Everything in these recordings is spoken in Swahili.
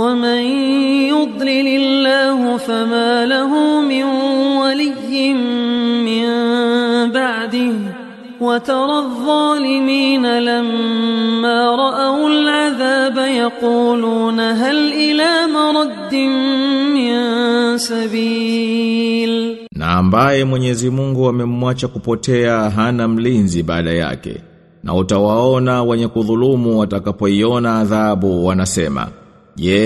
ومن يضلل الله فما له من ولي من بعده وترى الظالمين لما رأوا العذاب يقولون هل إلى مرد من سبيل Na ambaye Mwenyezi Mungu amemwacha kupotea hana mlinzi baada yake. Na utawaona wenye kudhulumu watakapoiona adhabu wanasema, "Je,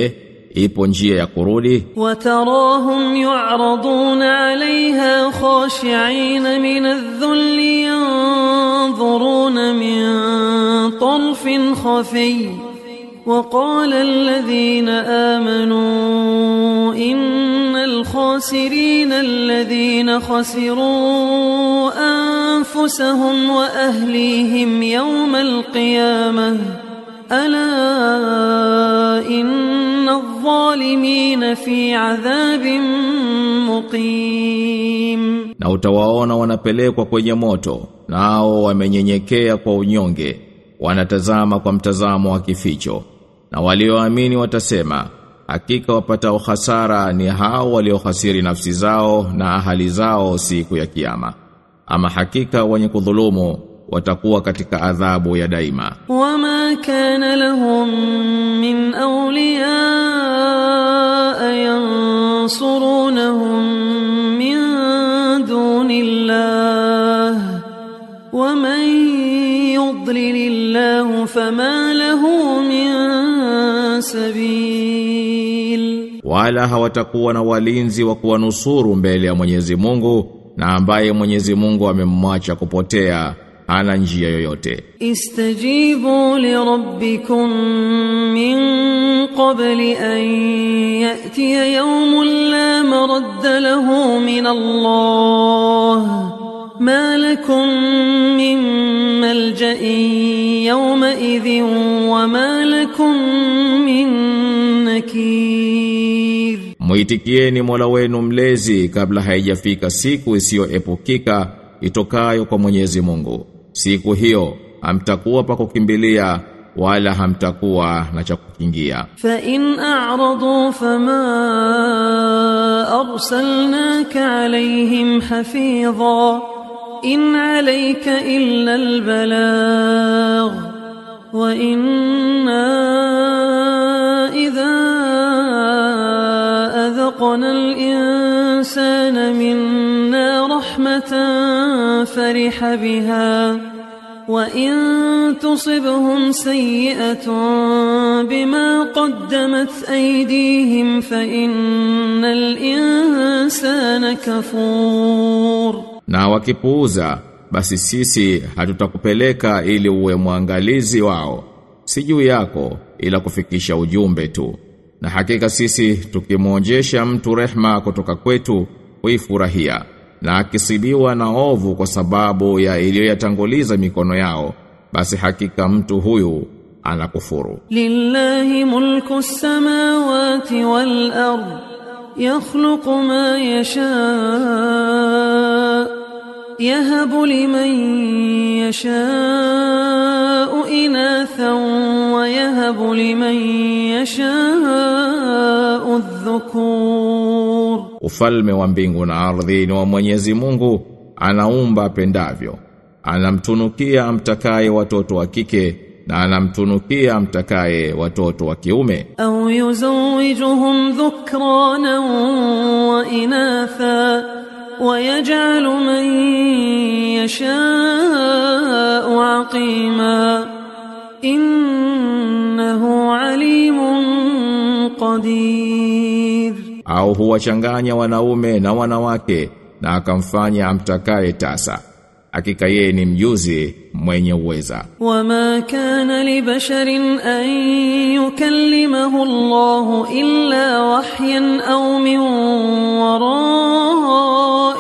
ipo njia ya kurudi?" وتراهم يعرضون عليها خاشعين من الذل ينظرون من طرف خفي وقال الذين آمنوا إن الخاسرين الذين خسروا أنفسهم وأهليهم يوم القيامة ألا إن الظالمين في عذاب مقيم Na utawaona wanapelekwa kwenye moto, nao wamenyenyekea kwa unyonge, wanatazama kwa mtazamo wa kificho. Na walioamini watasema, hakika wapatao hasara ni hao waliohasiri nafsi zao na ahali zao siku ya kiyama. Ama hakika wenye kudhulumu watakuwa katika adhabu ya daima. Wama kana lahum min awliya yansurunahum min dunillah. Waman yudlilillahu fama lahu min sabil, wala hawatakuwa na walinzi wa kuwanusuru mbele ya Mwenyezi Mungu na ambaye Mwenyezi Mungu amemwacha kupotea. ala njia yoyote. Istajibu li rabbikum min qabli an yati yawmun la maradda lahu min Allah. ma lakum min malja'i yawma idhin wa ma lakum min nakir Muitikieni Mola wenu mlezi kabla haijafika siku isiyoepukika itokayo kwa Mwenyezi Mungu. Siku hiyo hamtakuwa pa kukimbilia wala hamtakuwa na cha kukingia. فإن أعرضوا فما أرسلناك عليهم حفيظا إن عليك إلا البلاغ وإنا إذا أذقنا الإنسان منا رحمة فرح بها وإن تصبهم سيئة بما قدمت أيديهم فإن الإنسان كفور Na wakipuuza basi sisi hatutakupeleka ili uwe mwangalizi wao. Si juu yako ila kufikisha ujumbe tu. Na hakika sisi tukimwonjesha mtu rehma kutoka kwetu huifurahia na akisibiwa na ovu kwa sababu ya iliyoyatanguliza mikono yao basi hakika mtu huyu anakufuru. Lillahi mulku samawati wal ard yakhluqu ma yashaa يهب لمن يشاء إناثا ويهب لمن يشاء الذكور Ufalme wa mbingu na ardhi ni wa Mwenyezi Mungu, anaumba apendavyo. Anamtunukia amtakaye watoto wa kike na anamtunukia amtakaye watoto wa kiume. أو يزوجهم ذكرانا وإناثا ويجعل من يشاء عقيما إنه عليم قدير Au huwachanganya wanaume na wanawake na akamfanya amtakaye tasa. Hakika yeye ni mjuzi mwenye uweza. وما كان لبشر أن يكلمه الله إلا وحيا أو من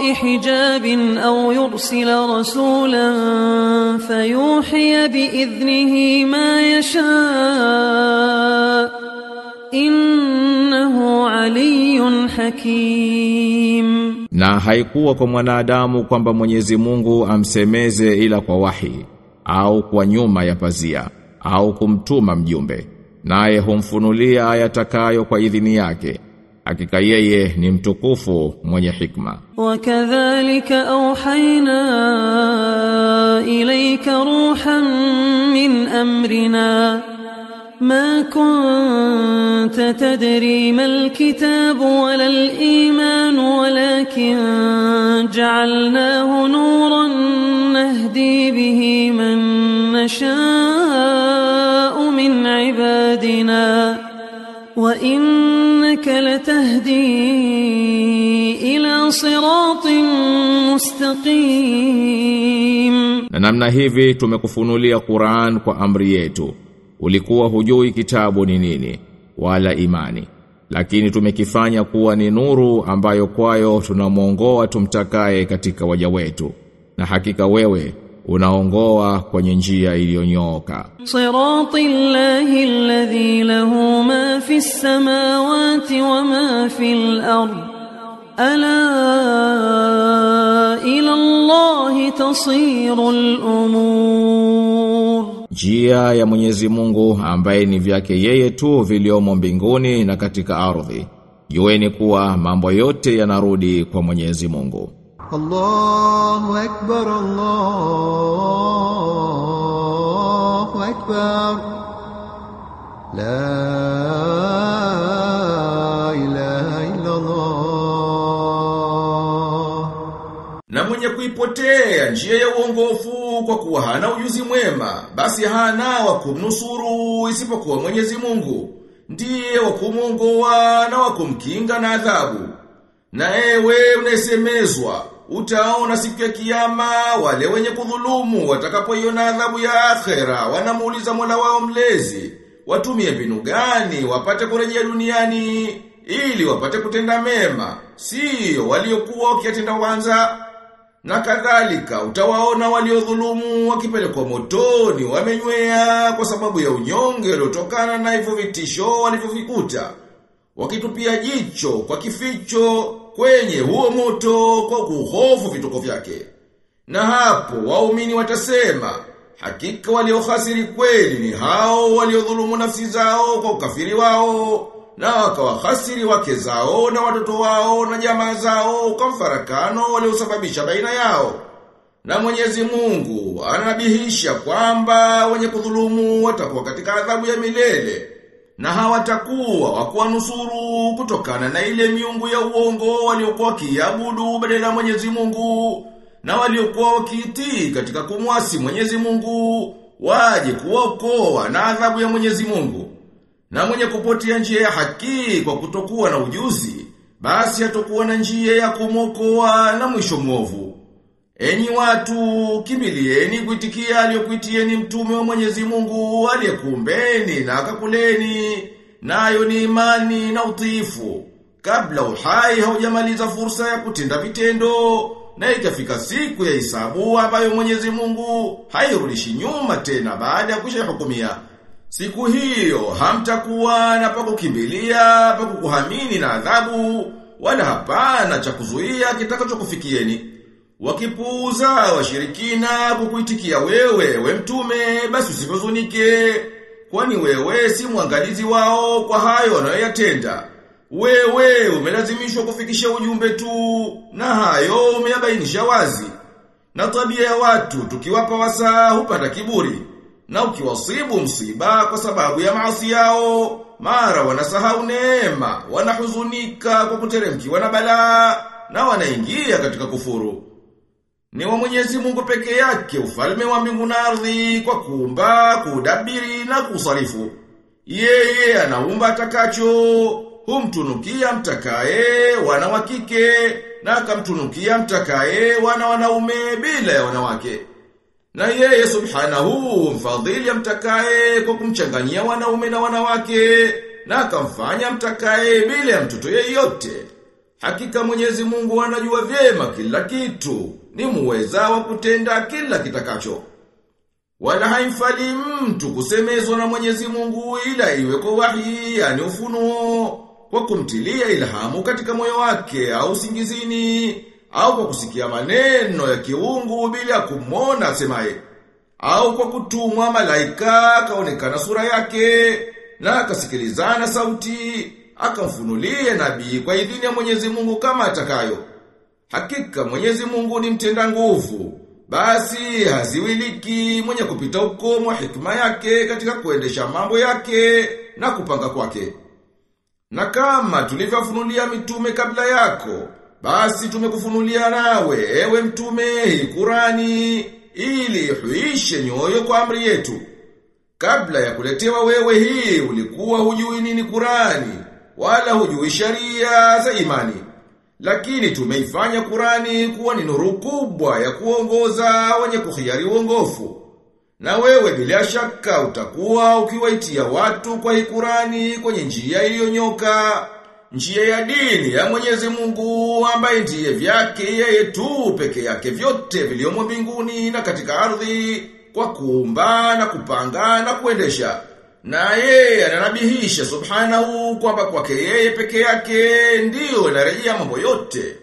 وراء حجاب أو يرسل رسولا فيوحي بإذنه ما يشاء إنه علي حكيم Na haikuwa kwa mwanadamu kwamba Mwenyezi Mungu amsemeze ila kwa wahi au kwa nyuma ya pazia au kumtuma mjumbe. naye humfunulia ayatakayo kwa idhini yake hakika yeye ni mtukufu mwenye hikma. وكذلك أوحينا إليك روحا من أمرنا ما كنت تدري ما الكتاب ولا الإيمان ولكن جعلناه نورا نهدي به من نشاء من عبادنا وإنك لتهدي إلى صراط مستقيم na namna hivi tumekufunulia Qur'an kwa amri yetu ulikuwa hujui kitabu ni nini wala imani lakini tumekifanya kuwa ni nuru ambayo kwayo tunamwongoa tumtakaye katika waja wetu na hakika wewe unaongoa kwenye njia iliyonyooka. Siratal lahi alladhi lahu ma fis samawati wa ma fil ard ala ila Allahi al-umur njia ya Mwenyezi Mungu ambaye ni vyake yeye tu viliomo mbinguni na katika ardhi. Jueni kuwa mambo yote yanarudi kwa Mwenyezi Mungu. الله أكبر الله أكبر لا إله إلا الله Na mwenye kuipotea njia ya uongofu kwa kuwa hana ujuzi mwema, basi hana wa kumnusuru isipokuwa Mwenyezi Mungu. Ndiye wa kumuongoa na wa kumkinga na adhabu. Na ewe unayesemezwa, utaona siku ya kiyama wale wenye kudhulumu watakapoiona adhabu ya akhera, wanamuuliza Mola wao mlezi, watumie binu gani wapate kurejea duniani ili wapate kutenda mema, sio waliokuwa wakiatenda kwanza. Na kadhalika utawaona waliodhulumu wakipelekwa motoni wamenywea kwa sababu ya unyonge uliotokana na hivyo vitisho walivyovikuta. Wakitupia jicho kwa kificho kwenye huo moto kwa kuhofu vituko vyake. Na hapo waumini watasema, hakika waliohasiri kweli ni hao waliodhulumu nafsi zao kwa ukafiri wao, na wakawahasiri wake zao na watoto wao na jamaa zao kwa mfarakano waliosababisha baina yao. Na Mwenyezi Mungu anabihisha kwamba wenye kudhulumu watakuwa katika adhabu ya milele na hawatakuwa wakuwa nusuru kutokana na ile miungu ya uongo waliokuwa wakiabudu badala Mwenyezi Mungu na waliokuwa wakiitii katika kumwasi Mwenyezi Mungu waje kuokoa na adhabu ya Mwenyezi Mungu. Na mwenye kupotea njia ya haki kwa kutokuwa na ujuzi, basi hatakuwa na njia ya kumokoa na mwisho mwovu. Enyi watu, kimbilieni kuitikia aliyokuitieni mtume wa Mwenyezi Mungu aliyekuumbeni na akakuleni, nayo ni imani na utiifu. Kabla uhai haujamaliza fursa ya kutenda vitendo, na ikafika siku ya hisabu ambayo Mwenyezi Mungu hairudishi nyuma tena baada ya kushahukumia. Siku hiyo hamtakuwa na pa kukimbilia, pa kukuhamini na adhabu, wala hapana cha kuzuia kitakachokufikieni. Wakipuuza washirikina kukuitikia wewe, we mtume, basi usihuzunike, kwani wewe si mwangalizi wao kwa hayo wanayoyatenda. Wewe umelazimishwa kufikisha ujumbe tu, na hayo umeyabainisha wazi. Na tabia ya watu tukiwapa wasaa hupata kiburi, na ukiwasibu msiba kwa sababu ya maasi yao, mara wanasahau neema, wanahuzunika kwa kuteremkiwa na balaa, na wanaingia katika kufuru. Ni wa Mwenyezi Mungu peke yake ufalme wa mbingu na ardhi kwa kuumba, kudabiri na kusarifu. Yeye anaumba atakacho, humtunukia mtakaye wana wa kike na akamtunukia mtakae wana wanaume bila ya wanawake. Na yeye subhanahu mfadhili mtakaye kwa kumchanganyia wanaume na wanawake na akamfanya mtakaye bila ya mtoto yeyote. Hakika Mwenyezi Mungu anajua vyema kila kitu, ni muweza wa kutenda kila kitakacho. Wala haimfali mtu kusemezwa na Mwenyezi Mungu ila iwe kwa wahi, yani ufunuo, kwa kumtilia ilhamu katika moyo wake au singizini, au kwa kusikia maneno ya kiungu bila kumwona asemaye, au kwa kutumwa malaika kaonekana sura yake, na akasikilizana sauti, akamfunulie nabii kwa idhini ya Mwenyezi Mungu kama atakayo. Hakika Mwenyezi Mungu ni mtenda nguvu, basi haziwiliki mwenye kupita ukomo wa hikima yake katika kuendesha mambo yake na kupanga kwake. Na kama tulivyofunulia mitume kabla yako, basi tumekufunulia nawe, ewe mtume, Qurani ili huishe nyoyo kwa amri yetu. Kabla ya kuletewa wewe hii, ulikuwa hujui nini Kurani, wala hujui sharia za imani. Lakini tumeifanya Kurani kuwa ni nuru kubwa ya kuongoza wenye kuhiari uongofu. Na wewe bila shaka utakuwa ukiwaitia watu kwa hii Kurani kwenye njia iliyonyoka, njia ya dini ya Mwenyezi Mungu ambaye ndiye vyake yeye tu peke yake vyote viliomo mbinguni na katika ardhi kwa kuumba na kupanga na kuendesha. Na yeye ananabihisha subhanahu kwamba kwake yeye peke yake ndiyo inarejea mambo yote.